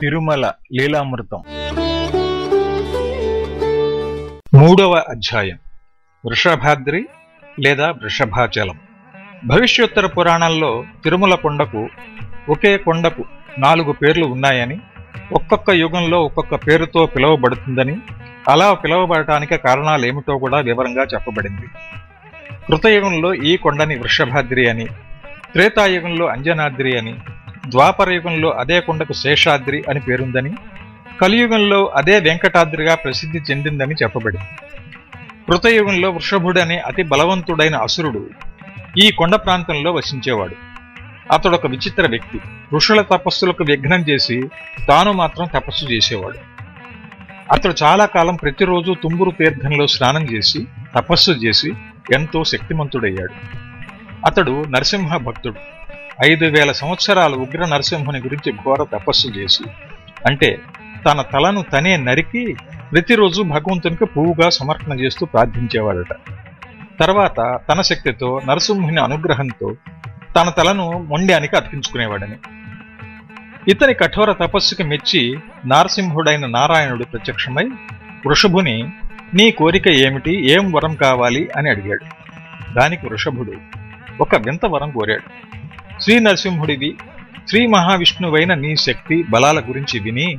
తిరుమల లీలామృతం. మూడవ అధ్యాయం. వృషభాద్రి లేదా వృషభాచలం. భవిష్యోత్తర పురాణాల్లో తిరుమల కొండకు ఒకే కొండకు నాలుగు పేర్లు ఉన్నాయని ఒక్కొక్క యుగంలో ఒక్కొక్క పేరుతో పిలువబడుతుందని అలా పిలువబడటానికి కారణాలు ఏమిటో కూడా వివరంగా చెప్పబడింది. కృతయుగంలో ఈ కొండని వృషభాద్రి అని త్రేతాయుగంలో అంజనాద్రి అని ద్వాపర యుగంలో అదే కొండకు శేషాద్రి అని పేరుందని కలియుగంలో అదే వెంకటాద్రిగా ప్రసిద్ధి చెందిందని చెప్పబడింది. కృతయుగంలో వృషభుడనే అతి బలవంతుడైన అసురుడు ఈ కొండ ప్రాంతంలో వసించేవాడు. అతడొక విచిత్ర వ్యక్తి. ఋషుల తపస్సులకు విఘ్నం చేసి తాను మాత్రం తపస్సు చేసేవాడు. అతడు చాలా కాలం ప్రతిరోజు తుంబురు తీర్థంలో స్నానం చేసి తపస్సు చేసి ఎంతో శక్తిమంతుడయ్యాడు. అతడు నరసింహ భక్తుడు. ఐదు వేల సంవత్సరాల ఉగ్ర నరసింహుని గురించి ఘోర తపస్సు చేసి అంటే తన తలను తనే నరికి ప్రతిరోజు భగవంతునికి పువ్వుగా సమర్పణ చేస్తూ ప్రార్థించేవాడట. తర్వాత తన శక్తితో నరసింహుని అనుగ్రహంతో తన తలను మొండ్యానికి అతికించుకునేవాడని ఇతని కఠోర తపస్సుకి మెచ్చి నారసింహుడైన నారాయణుడు ప్రత్యక్షమై వృషభుని నీ కోరిక ఏమిటి? ఏం వరం కావాలి? అని అడిగాడు. దానికి వృషభుడు ఒక వింత వరం కోరాడు. శ్రీ నరసింహుడివి శ్రీ మహావిష్ణువైన నీ శక్తి బలాల గురించి విని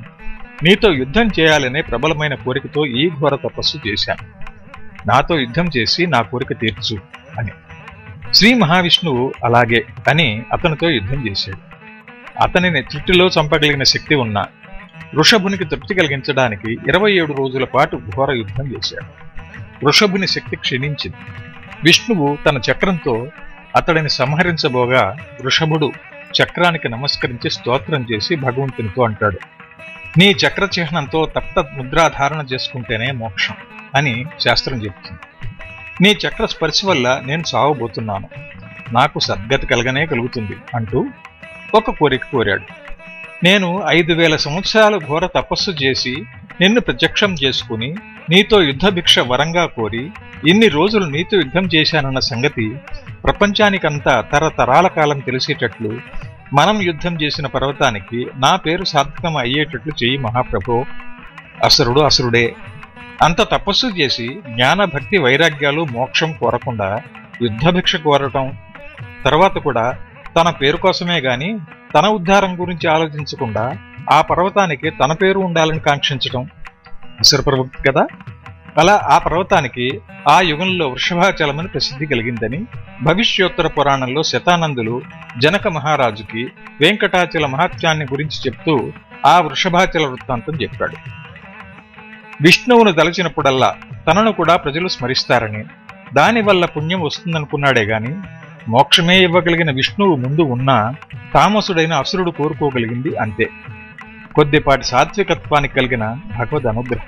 నీతో యుద్ధం చేయాలనే ప్రబలమైన కోరికతో ఈ ఘోర తపస్సు చేశాను. నాతో యుద్ధం చేసి నా కోరిక తీర్చు అని. శ్రీ మహావిష్ణువు అలాగే అని అతనితో యుద్ధం చేశాడు. అతనిని త్రుటిలో చంపగలిగిన శక్తి ఉన్న వృషభునికి తృప్తి కలిగించడానికి ఇరవై ఏడు రోజుల పాటు ఘోర యుద్ధం చేశాడు. వృషభుని శక్తి క్షీణించింది. విష్ణువు తన చక్రంతో అతడిని సంహరించబోగా వృషభుడు చక్రానికి నమస్కరించి స్తోత్రం చేసి భగవంతునితో అంటాడు నీ చక్ర చిహ్నంతో తప్త ముద్రాధారణ చేసుకుంటేనే మోక్షం అని శాస్త్రం చెప్తుంది నీ చక్ర స్పర్శ వల్ల నేను సావబోతున్నాను నాకు సద్గతి కలగనే కలుగుతుంది అంటూ ఒక కోరిక కోరాడు. నేను ఐదు వేల సంవత్సరాలు ఘోర తపస్సు చేసి నిన్ను ప్రత్యక్షం చేసుకుని నీతో యుద్ధ భిక్ష వరంగా కోరి ఇన్ని రోజులు నీతో యుద్ధం చేశానన్న సంగతి ప్రపంచానికంతా తరతరాల కాలం తెలిసేటట్లు మనం యుద్ధం చేసిన పర్వతానికి నా పేరు సార్థకం అయ్యేటట్లు చెయ్యి మహాప్రభో. అసురుడు అసురుడే. అంత తపస్సు చేసి జ్ఞాన భక్తి వైరాగ్యాలు మోక్షం కోరకుండా యుద్ధభిక్ష కోరటం. తర్వాత కూడా తన పేరు కోసమే గాని తన ఉద్ధారం గురించి ఆలోచించకుండా ఆ పర్వతానికి తన పేరు ఉండాలని కాంక్షించటం. అసుర ప్రవృత్తి కదా? అలా ఆ పర్వతానికి ఆ యుగంలో వృషభాచలమని ప్రసిద్ధి కలిగిందని భవిష్యోత్తర పురాణంలో శతానందులు జనక మహారాజుకి వెంకటాచల మహాత్యాన్ని గురించి చెప్తూ ఆ వృషభాచల వృత్తాంతం చెప్పాడు. విష్ణువును తలచినప్పుడల్లా తనను కూడా ప్రజలు స్మరిస్తారని దానివల్ల పుణ్యం వస్తుందనుకున్నాడే గాని మోక్షమే ఇవ్వగలిగిన విష్ణువు ముందు ఉన్నా తామసుడైన అసురుడు కోరుకోగలిగింది అంతే. కొద్దిపాటి సాత్వికత్వానికి కలిగిన భగవద్ అనుగ్రహం.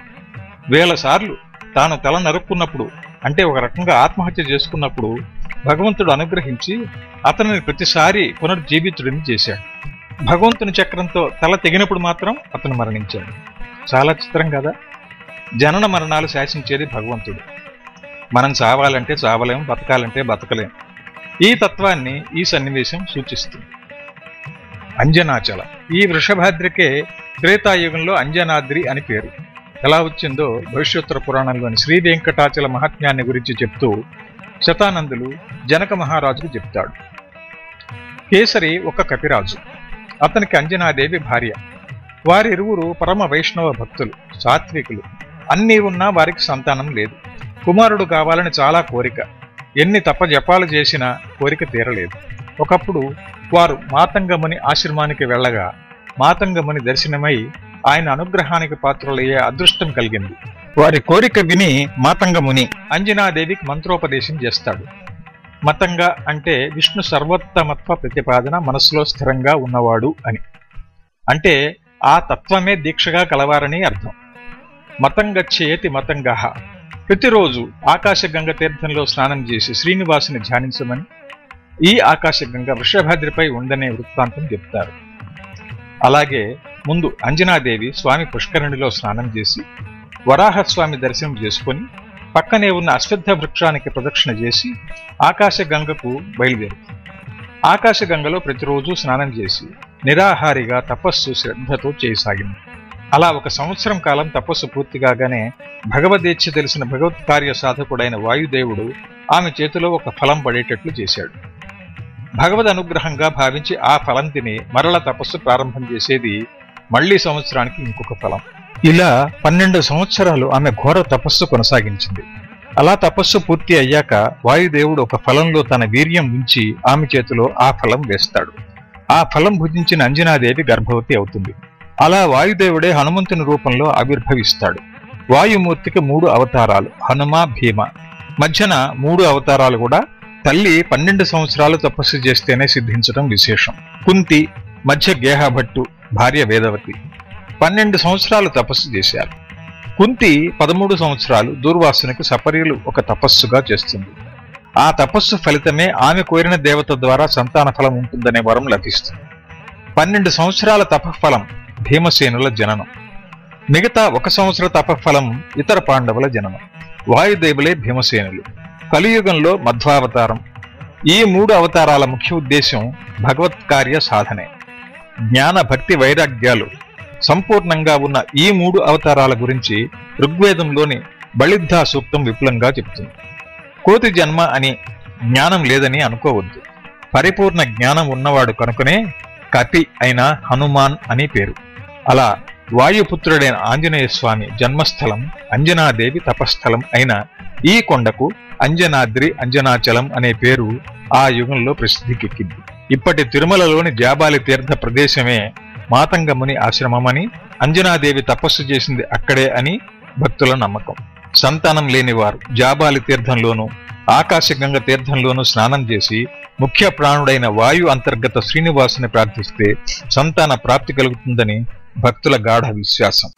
వేల సార్లు తాను తల నరుక్కున్నప్పుడు అంటే ఒక రకంగా ఆత్మహత్య చేసుకున్నప్పుడు భగవంతుడు అనుగ్రహించి అతనిని ప్రతిసారి పునర్జీవితుడిని చేశాడు. భగవంతుని చక్రంతో తల తెగినప్పుడు మాత్రం అతను మరణించాడు. చాలా చిత్రం కదా? జనన మరణాలు శాసించేది భగవంతుడు. మనం చావాలంటే చావలేం బతకాలంటే బతకలేం. ఈ తత్వాన్ని ఈ సన్నివేశం సూచిస్తుంది. అంజనాచల. ఈ వృషభాద్రికే త్రేతాయుగంలో అంజనాద్రి అని పేరు. ఎలా వచ్చిందో భవిష్యోత్తర పురాణంలోని శ్రీ వెంకటాచల మహాత్మ్యాన్ని గురించి చెప్తూ శతానందులు జనక మహారాజుకు చెప్తాడు. కేసరి ఒక కపిరాజు. అతనికి అంజనాదేవి భార్య. వారిరువురు పరమ వైష్ణవ భక్తులు సాత్వికులు. అన్నీ ఉన్నా వారికి సంతానం లేదు. కుమారుడు కావాలని చాలా కోరిక. ఎన్ని తపజపాలు చేసినా కోరిక తీరలేదు. ఒకప్పుడు వారు మాతంగముని ఆశ్రమానికి వెళ్ళగా మాతంగముని దర్శనమై ఆయన అనుగ్రహానికి పాత్రులయ్యే అదృష్టం కలిగింది. వారి కోరిక విని మాతంగముని అంజనాదేవికి మంత్రోపదేశం చేస్తాడు. మతంగా అంటే విష్ణు సర్వోత్తమత్వ ప్రతిపాదన మనసులో స్థిరంగా ఉన్నవాడు అని. అంటే ఆ తత్వమే దీక్షగా కలవారని అర్థం. మతంగచ్చేతి మతంగ. ప్రతిరోజు ఆకాశగంగ తీర్థంలో స్నానం చేసి శ్రీనివాసుని ధ్యానించమని ఈ ఆకాశగంగ వృషభాద్రిపై ఉందనే వృత్తాంతం చెప్తారు. అలాగే ముందు అంజనాదేవి స్వామి పుష్కరిణిలో స్నానం చేసి వరాహస్వామి దర్శనం చేసుకుని పక్కనే ఉన్న అశ్వద్ధ వృక్షానికి ప్రదక్షిణ చేసి ఆకాశగంగకు బయలుదేరుతుంది ఆకాశగంగలో ప్రతిరోజు స్నానం చేసి నిరాహారిగా తపస్సు శ్రద్ధతో చేయసాగింది. అలా ఒక సంవత్సరం కాలం తపస్సు పూర్తి కాగానే భగవదీచ్ఛ తెలిసిన భగవత్ కార్య సాధకుడైన వాయుదేవుడు ఆమె చేతిలో ఒక ఫలం పడేటట్లు చేశాడు. భగవద్ అనుగ్రహంగా భావించి ఆ ఫలం తిని మరల తపస్సు ప్రారంభం చేసేది మళ్ళీ సంవత్సరానికి ఇంకొక ఫలం. ఇలా పన్నెండు సంవత్సరాలు ఆమె ఘోర తపస్సు కొనసాగించింది. అలా తపస్సు పూర్తి అయ్యాక వాయుదేవుడు ఒక ఫలంలో తన వీర్యం ఉంచి ఆమె చేతిలో ఆ ఫలం వేస్తాడు. ఆ ఫలం భుజించిన అంజనాదేవి గర్భవతి అవుతుంది. అలా వాయుదేవుడే హనుమంతుని రూపంలో ఆవిర్భవిస్తాడు. వాయుమూర్తికి మూడు అవతారాలు హనుమ భీమ. మధ్యన మూడు అవతారాలు కూడా తల్లి పన్నెండు సంవత్సరాలు తపస్సు చేస్తేనే సిద్ధించడం విశేషం. కుంతి మధ్య గేహభట్టు భార్య వేదవతి పన్నెండు సంవత్సరాలు తపస్సు చేశారు. కుంతి పదమూడు సంవత్సరాలు దూర్వాసునికి సపర్యులు ఒక తపస్సుగా చేస్తుంది. ఆ తపస్సు ఫలితమే ఆమె కోరిన దేవత ద్వారా సంతాన ఫలం ఉంటుందనే వరం లభిస్తుంది. పన్నెండు సంవత్సరాల తపఫలం భీమసేనుల జననం. మిగతా ఒక సంవత్సర తపఫలం ఇతర పాండవుల జననం. వాయుదేవులే భీమసేనులు. కలియుగంలో మధ్వావతారం. ఈ మూడు అవతారాల ముఖ్య ఉద్దేశం భగవత్ కార్య సాధనే. జ్ఞాన భక్తి వైరాగ్యాలు. సంపూర్ణంగా ఉన్న ఈ మూడు అవతారాల గురించి ఋగ్వేదంలోని బళిద్ధా సూక్తం విపులంగా చెప్తుంది. కోతి జన్మ అని జ్ఞానం లేదని అనుకోవద్దు. పరిపూర్ణ జ్ఞానం ఉన్నవాడు కనుకనే కపి అయిన హనుమాన్ అని పేరు. అలా వాయుపుత్రుడైన ఆంజనేయ స్వామి జన్మస్థలం అంజనాదేవి తపస్థలం అయిన ఈ కొండకు అంజనాద్రి అంజనాచలం అనే పేరు ఆ యుగంలో ప్రసిద్ధికెక్కింది. ఇప్పటి తిరుమలలోని జాబాలి తీర్థ ప్రదేశమే మాతంగముని ఆశ్రమమని అంజనాదేవి తపస్సు చేసింది అక్కడే అని భక్తుల నమ్మకం. సంతానం లేనివారు జాబాలి తీర్థంలోనూ ఆకాశగంగ తీర్థంలోనూ స్నానం చేసి ముఖ్య ప్రాణుడైన వాయు అంతర్గత శ్రీనివాసుని ప్రార్థిస్తే సంతాన ప్రాప్తి కలుగుతుందని భక్తుల గాఢ విశ్వాసం.